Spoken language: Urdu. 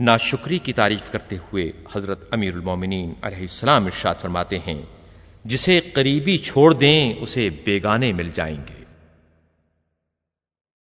ناشکری کی تعریف کرتے ہوئے حضرت امیر المومنین علیہ السلام ارشاد فرماتے ہیں، جسے قریبی چھوڑ دیں، اسے بیگانے مل جائیں گے۔